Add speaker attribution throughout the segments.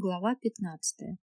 Speaker 1: Глава 15.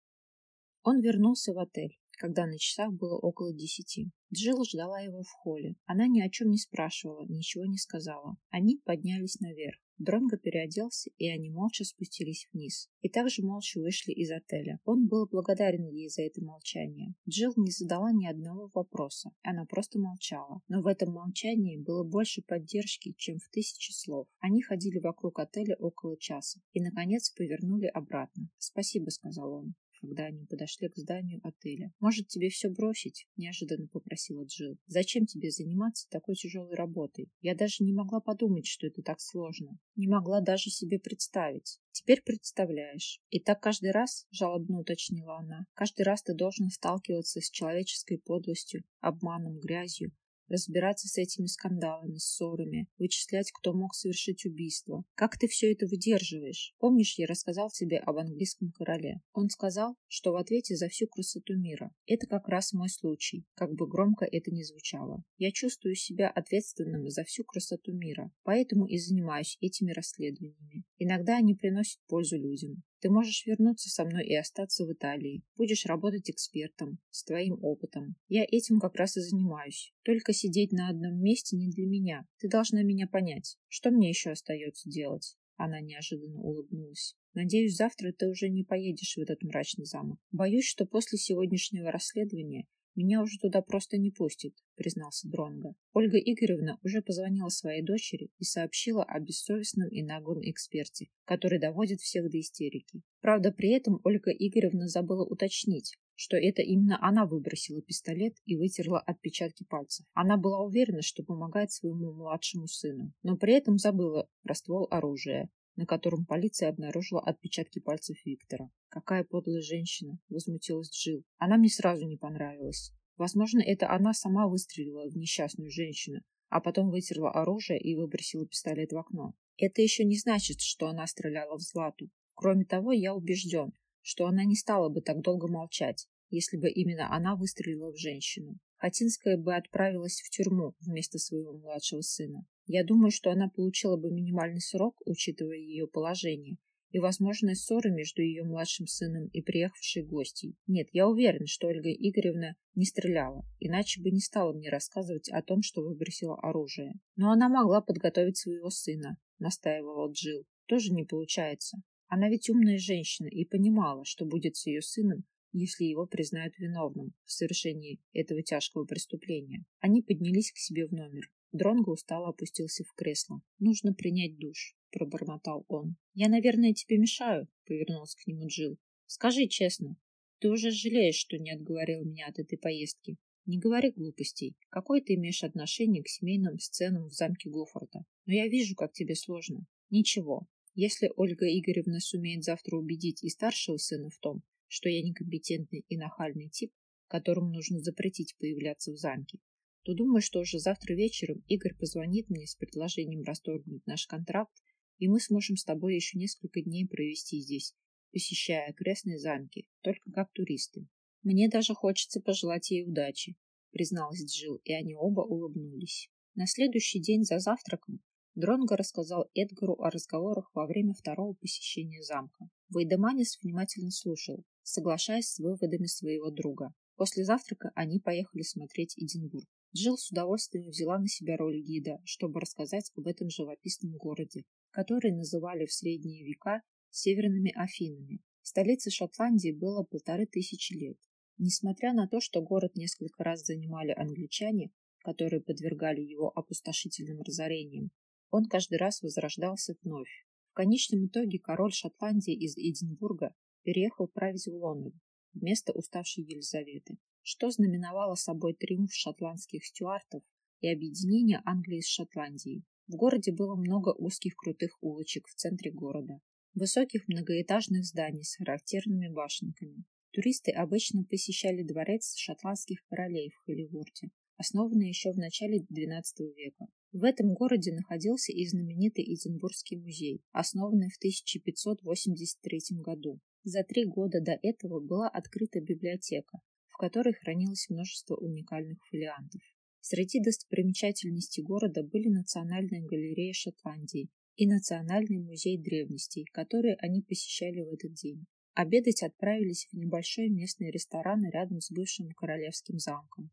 Speaker 1: Он вернулся в отель, когда на часах было около десяти. Джилл ждала его в холле. Она ни о чем не спрашивала, ничего не сказала. Они поднялись наверх. Дронго переоделся, и они молча спустились вниз. И также молча вышли из отеля. Он был благодарен ей за это молчание. Джилл не задала ни одного вопроса. Она просто молчала. Но в этом молчании было больше поддержки, чем в тысячи слов. Они ходили вокруг отеля около часа и, наконец, повернули обратно. «Спасибо», — сказал он когда они подошли к зданию отеля. «Может, тебе все бросить?» – неожиданно попросила Джилл. «Зачем тебе заниматься такой тяжелой работой? Я даже не могла подумать, что это так сложно. Не могла даже себе представить. Теперь представляешь. И так каждый раз, жалобно уточнила она, каждый раз ты должен сталкиваться с человеческой подлостью, обманом, грязью, разбираться с этими скандалами, ссорами, вычислять, кто мог совершить убийство. Как ты все это выдерживаешь? Помнишь, я рассказал тебе об английском короле? Он сказал, что в ответе за всю красоту мира. Это как раз мой случай, как бы громко это ни звучало. Я чувствую себя ответственным за всю красоту мира, поэтому и занимаюсь этими расследованиями. Иногда они приносят пользу людям. Ты можешь вернуться со мной и остаться в Италии. Будешь работать экспертом, с твоим опытом. Я этим как раз и занимаюсь. Только сидеть на одном месте не для меня. Ты должна меня понять. Что мне еще остается делать? Она неожиданно улыбнулась. Надеюсь, завтра ты уже не поедешь в этот мрачный замок. Боюсь, что после сегодняшнего расследования меня уже туда просто не пустят, признался Дронго. Ольга Игоревна уже позвонила своей дочери и сообщила о бессовестном и наглом эксперте, который доводит всех до истерики. Правда, при этом Ольга Игоревна забыла уточнить, что это именно она выбросила пистолет и вытерла отпечатки пальцев. Она была уверена, что помогает своему младшему сыну, но при этом забыла про ствол оружия, на котором полиция обнаружила отпечатки пальцев Виктора. «Какая подлая женщина!» — возмутилась Джилл. «Она мне сразу не понравилась. Возможно, это она сама выстрелила в несчастную женщину, а потом вытерла оружие и выбросила пистолет в окно. Это еще не значит, что она стреляла в Злату. Кроме того, я убежден, что она не стала бы так долго молчать, если бы именно она выстрелила в женщину. Хатинская бы отправилась в тюрьму вместо своего младшего сына. Я думаю, что она получила бы минимальный срок, учитывая ее положение, и возможные ссоры между ее младшим сыном и приехавшей гостьей. Нет, я уверен, что Ольга Игоревна не стреляла, иначе бы не стала мне рассказывать о том, что выбросила оружие. Но она могла подготовить своего сына, настаивала Джил. Тоже не получается. Она ведь умная женщина и понимала, что будет с ее сыном, если его признают виновным в совершении этого тяжкого преступления. Они поднялись к себе в номер. Дронго устало опустился в кресло. «Нужно принять душ», — пробормотал он. «Я, наверное, тебе мешаю», — повернулся к нему Джил. «Скажи честно, ты уже жалеешь, что не отговорил меня от этой поездки? Не говори глупостей. Какое ты имеешь отношение к семейным сценам в замке Гофорта? Но я вижу, как тебе сложно. Ничего. Если Ольга Игоревна сумеет завтра убедить и старшего сына в том, что я некомпетентный и нахальный тип, которому нужно запретить появляться в замке, то думаю, что уже завтра вечером Игорь позвонит мне с предложением расторгнуть наш контракт, и мы сможем с тобой еще несколько дней провести здесь, посещая окрестные замки, только как туристы. Мне даже хочется пожелать ей удачи, призналась Джилл, и они оба улыбнулись. На следующий день за завтраком Дронго рассказал Эдгару о разговорах во время второго посещения замка. Вейдеманис внимательно слушал, соглашаясь с выводами своего друга. После завтрака они поехали смотреть Эдинбург. Джилл с удовольствием взяла на себя роль гида, чтобы рассказать об этом живописном городе, который называли в средние века северными Афинами. Столице Шотландии было полторы тысячи лет. Несмотря на то, что город несколько раз занимали англичане, которые подвергали его опустошительным разорениям, он каждый раз возрождался вновь. В конечном итоге король Шотландии из Эдинбурга переехал править в Лондон вместо уставшей Елизаветы что знаменовало собой триумф шотландских стюартов и объединение Англии с Шотландией. В городе было много узких крутых улочек в центре города, высоких многоэтажных зданий с характерными башенками. Туристы обычно посещали дворец шотландских королей в Холливуде, основанный еще в начале XII века. В этом городе находился и знаменитый Эдинбургский музей, основанный в 1583 году. За три года до этого была открыта библиотека, в которой хранилось множество уникальных фолиантов. Среди достопримечательностей города были Национальная галерея Шотландии и Национальный музей древностей, которые они посещали в этот день. Обедать отправились в небольшой местный ресторан рядом с бывшим королевским замком.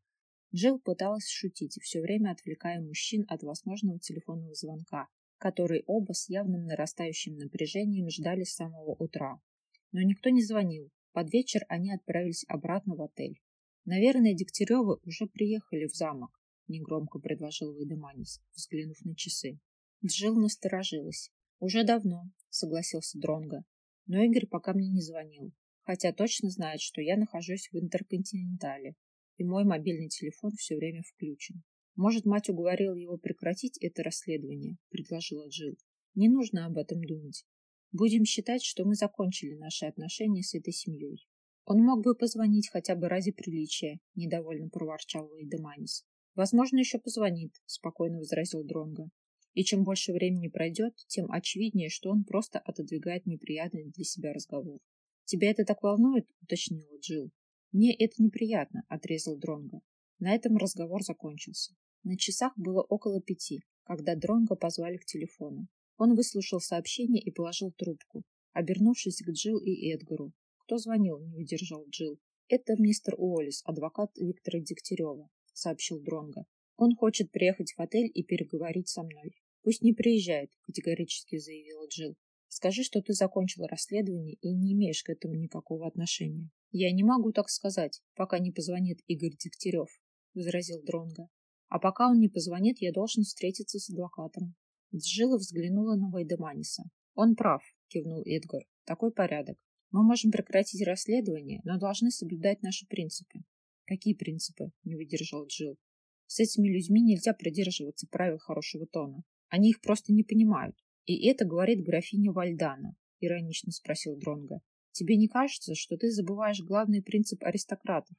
Speaker 1: Джилл пыталась шутить, все время отвлекая мужчин от возможного телефонного звонка, который оба с явным нарастающим напряжением ждали с самого утра. Но никто не звонил. Под вечер они отправились обратно в отель. Наверное, Дегтяревы уже приехали в замок, негромко предложил Вайдеманис, взглянув на часы. Джилл насторожилась. Уже давно, согласился Дронго. Но Игорь пока мне не звонил, хотя точно знает, что я нахожусь в Интерконтинентале, и мой мобильный телефон все время включен. Может, мать уговорила его прекратить это расследование, предложила Джилл. Не нужно об этом думать. Будем считать, что мы закончили наши отношения с этой семьей. Он мог бы позвонить хотя бы ради приличия, недовольно проворчал Вейдеманис. Возможно, еще позвонит, спокойно возразил Дронго. И чем больше времени пройдет, тем очевиднее, что он просто отодвигает неприятный для себя разговор. Тебя это так волнует? уточнила Джилл. Мне это неприятно, отрезал Дронго. На этом разговор закончился. На часах было около пяти, когда Дронго позвали к телефону. Он выслушал сообщение и положил трубку, обернувшись к Джилл и Эдгару. Кто звонил, не выдержал Джилл. Это мистер Уоллес, адвокат Виктора Дегтярева, сообщил Дронго. Он хочет приехать в отель и переговорить со мной. Пусть не приезжает, категорически заявила Джилл. Скажи, что ты закончил расследование и не имеешь к этому никакого отношения. Я не могу так сказать, пока не позвонит Игорь Дегтярев, возразил Дронго. А пока он не позвонит, я должен встретиться с адвокатом. Джила взглянула на Вайдеманиса. Он прав, кивнул Эдгар. Такой порядок. Мы можем прекратить расследование, но должны соблюдать наши принципы. Какие принципы? Не выдержал Джил. С этими людьми нельзя придерживаться правил хорошего тона. Они их просто не понимают. И это говорит графиня Вальдана, иронично спросил Дронга. Тебе не кажется, что ты забываешь главный принцип аристократов?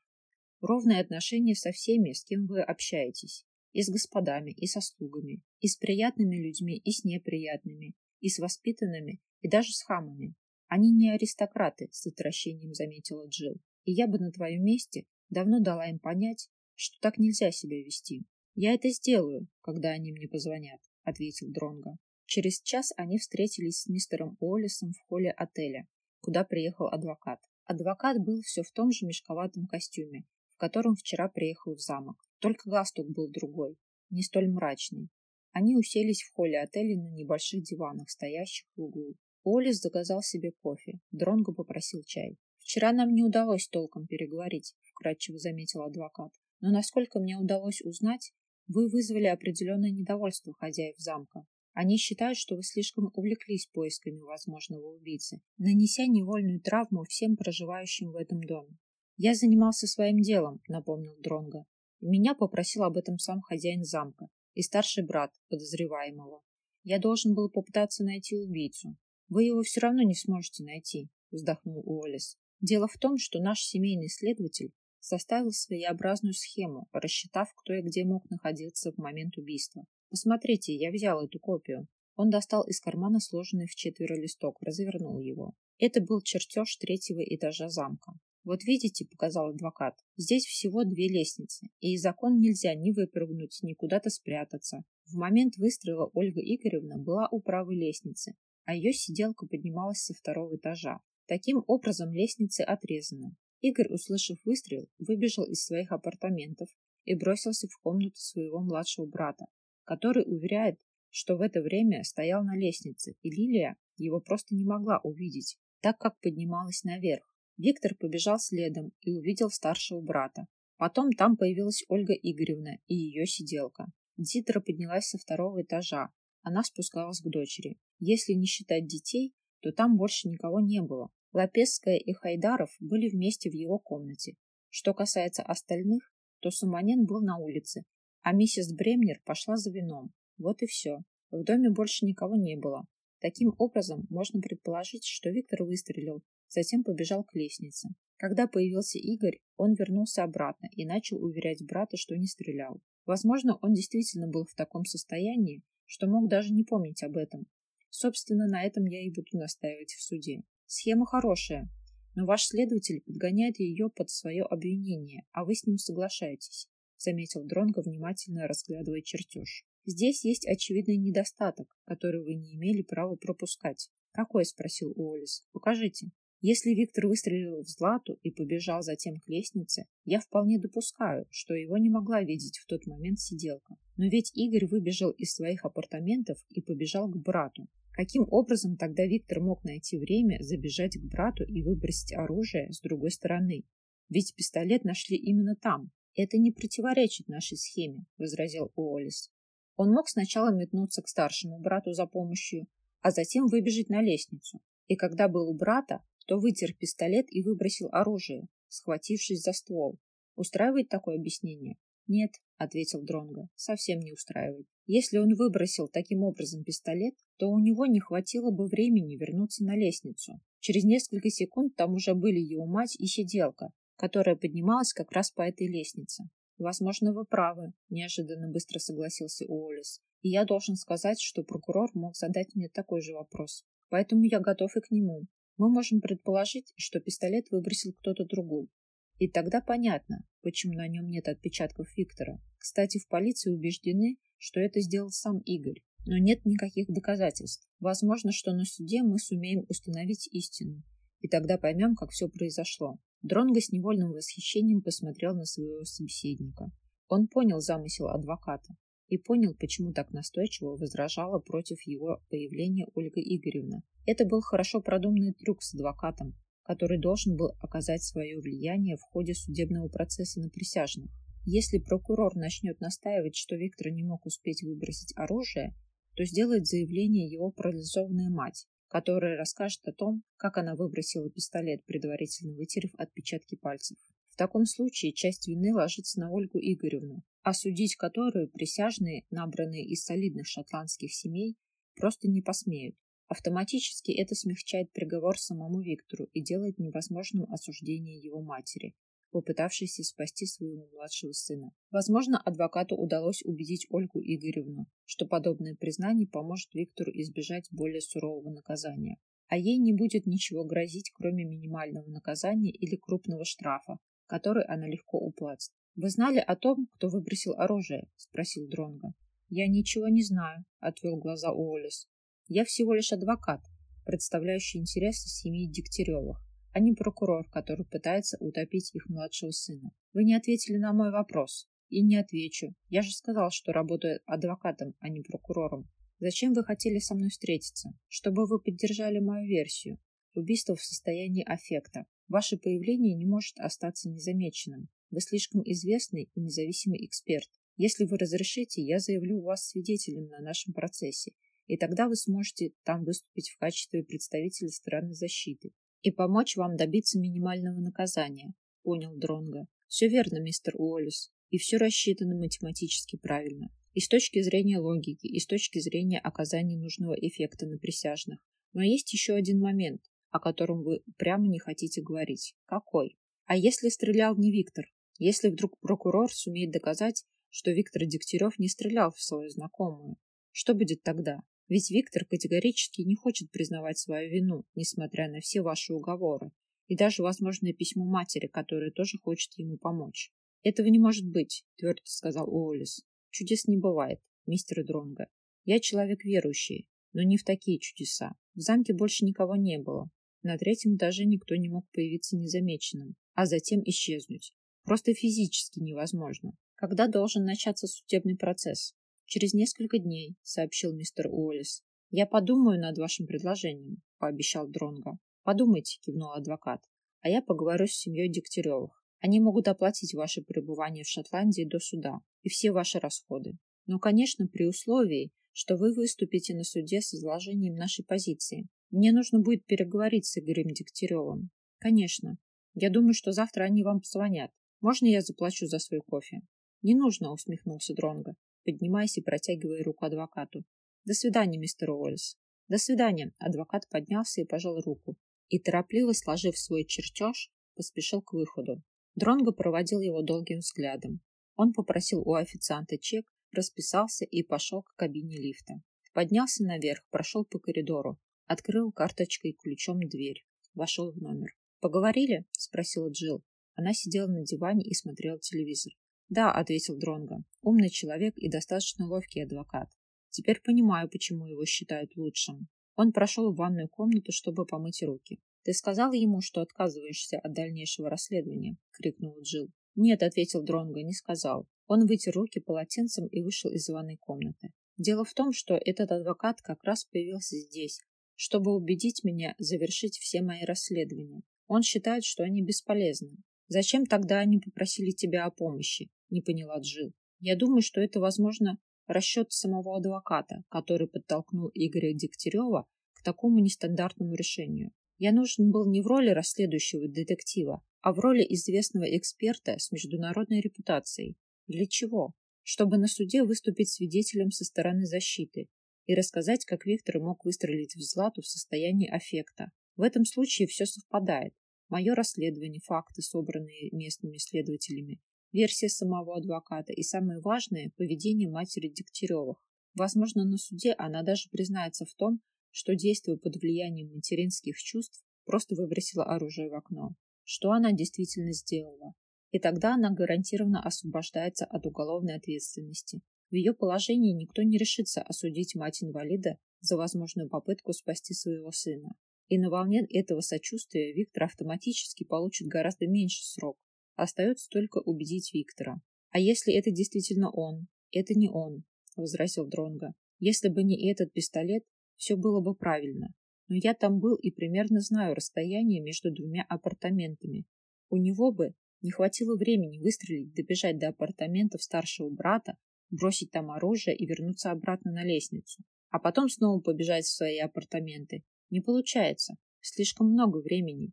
Speaker 1: Ровное отношение со всеми, с кем вы общаетесь и с господами, и со слугами, и с приятными людьми, и с неприятными, и с воспитанными, и даже с хамами. Они не аристократы, с отвращением заметила Джилл. И я бы на твоем месте давно дала им понять, что так нельзя себя вести. Я это сделаю, когда они мне позвонят, ответил Дронго. Через час они встретились с мистером Уоллесом в холле отеля, куда приехал адвокат. Адвокат был все в том же мешковатом костюме, в котором вчера приехал в замок. Только галстук был другой, не столь мрачный. Они уселись в холле отеля на небольших диванах, стоящих в углу. Олис заказал себе кофе. Дронго попросил чай. «Вчера нам не удалось толком переговорить», — вкратчиво заметил адвокат. «Но, насколько мне удалось узнать, вы вызвали определенное недовольство хозяев замка. Они считают, что вы слишком увлеклись поисками возможного убийцы, нанеся невольную травму всем проживающим в этом доме. Я занимался своим делом, напомнил Дронго. Меня попросил об этом сам хозяин замка и старший брат подозреваемого. Я должен был попытаться найти убийцу. Вы его все равно не сможете найти, вздохнул Уоллес. Дело в том, что наш семейный следователь составил своеобразную схему, рассчитав, кто и где мог находиться в момент убийства. Посмотрите, я взял эту копию. Он достал из кармана сложенный в четверо листок, развернул его. Это был чертеж третьего этажа замка. Вот видите, показал адвокат, здесь всего две лестницы, и из окон нельзя ни выпрыгнуть, ни куда-то спрятаться. В момент выстрела Ольга Игоревна была у правой лестницы, а ее сиделка поднималась со второго этажа. Таким образом лестницы отрезаны. Игорь, услышав выстрел, выбежал из своих апартаментов и бросился в комнату своего младшего брата, который уверяет, что в это время стоял на лестнице, и Лилия его просто не могла увидеть, так как поднималась наверх. Виктор побежал следом и увидел старшего брата. Потом там появилась Ольга Игоревна и ее сиделка. Дитра поднялась со второго этажа. Она спускалась к дочери. Если не считать детей, то там больше никого не было. Лапесская и Хайдаров были вместе в его комнате. Что касается остальных, то Суманен был на улице, а миссис Бремнер пошла за вином. Вот и все. В доме больше никого не было. Таким образом, можно предположить, что Виктор выстрелил затем побежал к лестнице. Когда появился Игорь, он вернулся обратно и начал уверять брата, что не стрелял. Возможно, он действительно был в таком состоянии, что мог даже не помнить об этом. Собственно, на этом я и буду настаивать в суде. Схема хорошая, но ваш следователь подгоняет ее под свое обвинение, а вы с ним соглашаетесь, заметил Дронго, внимательно разглядывая чертеж. Здесь есть очевидный недостаток, который вы не имели права пропускать. Какой? спросил Уоллес. Покажите. Если Виктор выстрелил в Злату и побежал затем к лестнице, я вполне допускаю, что его не могла видеть в тот момент сиделка. Но ведь Игорь выбежал из своих апартаментов и побежал к брату. Каким образом тогда Виктор мог найти время забежать к брату и выбросить оружие с другой стороны? Ведь пистолет нашли именно там. Это не противоречит нашей схеме, возразил Уоллес. Он мог сначала метнуться к старшему брату за помощью, а затем выбежать на лестницу. И когда был у брата, то вытер пистолет и выбросил оружие, схватившись за ствол. Устраивает такое объяснение? Нет, ответил Дронго, совсем не устраивает. Если он выбросил таким образом пистолет, то у него не хватило бы времени вернуться на лестницу. Через несколько секунд там уже были его мать и сиделка, которая поднималась как раз по этой лестнице. Возможно, вы правы, неожиданно быстро согласился Уоллес. И я должен сказать, что прокурор мог задать мне такой же вопрос. Поэтому я готов и к нему мы можем предположить, что пистолет выбросил кто-то другой. И тогда понятно, почему на нем нет отпечатков Виктора. Кстати, в полиции убеждены, что это сделал сам Игорь. Но нет никаких доказательств. Возможно, что на суде мы сумеем установить истину. И тогда поймем, как все произошло. Дронго с невольным восхищением посмотрел на своего собеседника. Он понял замысел адвоката и понял, почему так настойчиво возражала против его появления Ольга Игоревна. Это был хорошо продуманный трюк с адвокатом, который должен был оказать свое влияние в ходе судебного процесса на присяжных. Если прокурор начнет настаивать, что Виктор не мог успеть выбросить оружие, то сделает заявление его парализованная мать, которая расскажет о том, как она выбросила пистолет, предварительно вытерев отпечатки пальцев. В таком случае часть вины ложится на Ольгу Игоревну, осудить которую присяжные, набранные из солидных шотландских семей, просто не посмеют. Автоматически это смягчает приговор самому Виктору и делает невозможным осуждение его матери, попытавшейся спасти своего младшего сына. Возможно, адвокату удалось убедить Ольгу Игоревну, что подобное признание поможет Виктору избежать более сурового наказания. А ей не будет ничего грозить, кроме минимального наказания или крупного штрафа, который она легко уплатит. Вы знали о том, кто выбросил оружие? спросил Дронго. Я ничего не знаю, отвел глаза Уоллес. Я всего лишь адвокат, представляющий интересы семьи Дегтяревых, а не прокурор, который пытается утопить их младшего сына. Вы не ответили на мой вопрос. И не отвечу. Я же сказал, что работаю адвокатом, а не прокурором. Зачем вы хотели со мной встретиться? Чтобы вы поддержали мою версию. Убийство в состоянии аффекта. Ваше появление не может остаться незамеченным. Вы слишком известный и независимый эксперт. Если вы разрешите, я заявлю вас свидетелем на нашем процессе, и тогда вы сможете там выступить в качестве представителя стороны защиты и помочь вам добиться минимального наказания. Понял Дронга. Все верно, мистер Уоллес, и все рассчитано математически правильно. И с точки зрения логики, и с точки зрения оказания нужного эффекта на присяжных. Но есть еще один момент, о котором вы прямо не хотите говорить. Какой? А если стрелял не Виктор? Если вдруг прокурор сумеет доказать, что Виктор Дегтярев не стрелял в свою знакомую, что будет тогда? Ведь Виктор категорически не хочет признавать свою вину, несмотря на все ваши уговоры, и даже возможное письмо матери, которая тоже хочет ему помочь. Этого не может быть, твердо сказал Уоллес. Чудес не бывает, мистер Дронго. Я человек верующий, но не в такие чудеса. В замке больше никого не было. На третьем этаже никто не мог появиться незамеченным, а затем исчезнуть. Просто физически невозможно. Когда должен начаться судебный процесс? Через несколько дней, сообщил мистер Уоллес. Я подумаю над вашим предложением, пообещал Дронго. Подумайте, кивнул адвокат. А я поговорю с семьей Дегтяревых. Они могут оплатить ваше пребывание в Шотландии до суда и все ваши расходы. Но, конечно, при условии, что вы выступите на суде с изложением нашей позиции. Мне нужно будет переговорить с Игорем Дегтяревым. Конечно. Я думаю, что завтра они вам позвонят. Можно я заплачу за свой кофе? Не нужно, усмехнулся Дронго, поднимаясь и протягивая руку адвокату. До свидания, мистер Уоллес. До свидания. Адвокат поднялся и пожал руку. И торопливо сложив свой чертеж, поспешил к выходу. Дронго проводил его долгим взглядом. Он попросил у официанта чек, расписался и пошел к кабине лифта. Поднялся наверх, прошел по коридору, Открыл карточкой ключом дверь. Вошел в номер. «Поговорили?» – спросила Джилл. Она сидела на диване и смотрела телевизор. «Да», – ответил Дронго. «Умный человек и достаточно ловкий адвокат. Теперь понимаю, почему его считают лучшим». Он прошел в ванную комнату, чтобы помыть руки. Ты сказала ему, что отказываешься от дальнейшего расследования? крикнул Джил. Нет, ответил Дронго, не сказал. Он вытер руки полотенцем и вышел из ванной комнаты. Дело в том, что этот адвокат как раз появился здесь, чтобы убедить меня завершить все мои расследования. Он считает, что они бесполезны. Зачем тогда они попросили тебя о помощи? Не поняла Джил. Я думаю, что это, возможно, расчет самого адвоката, который подтолкнул Игоря Дегтярева к такому нестандартному решению. Я нужен был не в роли расследующего детектива, а в роли известного эксперта с международной репутацией. Для чего? Чтобы на суде выступить свидетелем со стороны защиты и рассказать, как Виктор мог выстрелить в Злату в состоянии аффекта. В этом случае все совпадает. Мое расследование, факты, собранные местными следователями, версия самого адвоката и, самое важное, поведение матери Дегтяревых. Возможно, на суде она даже признается в том, что, действуя под влиянием материнских чувств, просто выбросила оружие в окно. Что она действительно сделала? И тогда она гарантированно освобождается от уголовной ответственности. В ее положении никто не решится осудить мать-инвалида за возможную попытку спасти своего сына. И на волне этого сочувствия Виктор автоматически получит гораздо меньше срок. Остается только убедить Виктора. А если это действительно он? Это не он, возразил Дронга. Если бы не этот пистолет, все было бы правильно. Но я там был и примерно знаю расстояние между двумя апартаментами. У него бы не хватило времени выстрелить, добежать до апартаментов старшего брата, бросить там оружие и вернуться обратно на лестницу. А потом снова побежать в свои апартаменты. Не получается. Слишком много времени.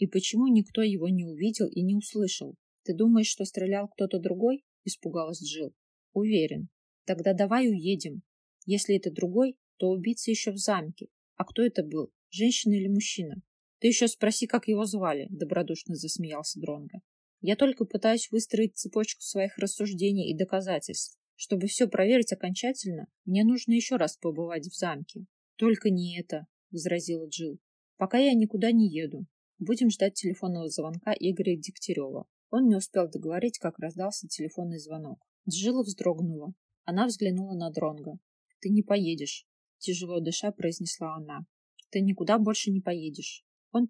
Speaker 1: И почему никто его не увидел и не услышал? Ты думаешь, что стрелял кто-то другой? Испугалась Джил. Уверен. Тогда давай уедем. Если это другой, то убийца еще в замке. А кто это был? Женщина или мужчина? Ты еще спроси, как его звали, добродушно засмеялся Дронго. Я только пытаюсь выстроить цепочку своих рассуждений и доказательств. Чтобы все проверить окончательно, мне нужно еще раз побывать в замке. Только не это, возразила Джил. Пока я никуда не еду. Будем ждать телефонного звонка Игоря Дегтярева. Он не успел договорить, как раздался телефонный звонок. Джила вздрогнула. Она взглянула на Дронга. Ты не поедешь, тяжело дыша произнесла она. Ты никуда больше не поедешь. Он